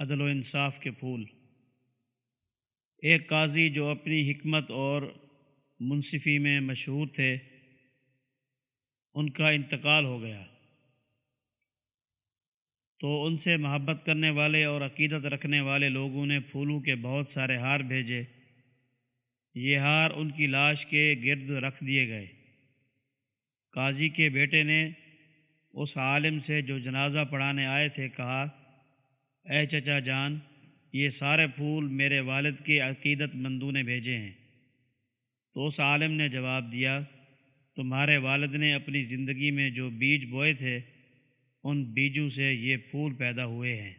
عدل و انصاف کے پھول۔ ایک قاضی جو اپنی حکمت اور منصفی میں مشہور تھے، ان کا انتقال ہو گیا۔ تو ان سے محبت کرنے والے اور عقیدت رکھنے والے لوگوں نے پھولوں کے بہت سارے ہار بھیجے۔ یہ ہار ان کی لاش کے گرد رکھ دیے گئے۔ قاضی کے بیٹے نے اس عالم سے جو جنازہ پڑھانے آئے تھے کہا اے چچا جان، یہ سارے پھول میرے والد کے عقیدت مندوں نے بھیجے ہیں۔ تو اس عالم نے جواب دیا، تمہارے والد نے اپنی زندگی میں جو بیج بوئے تھے، ان بیجوں سے یہ پھول پیدا ہوئے ہیں۔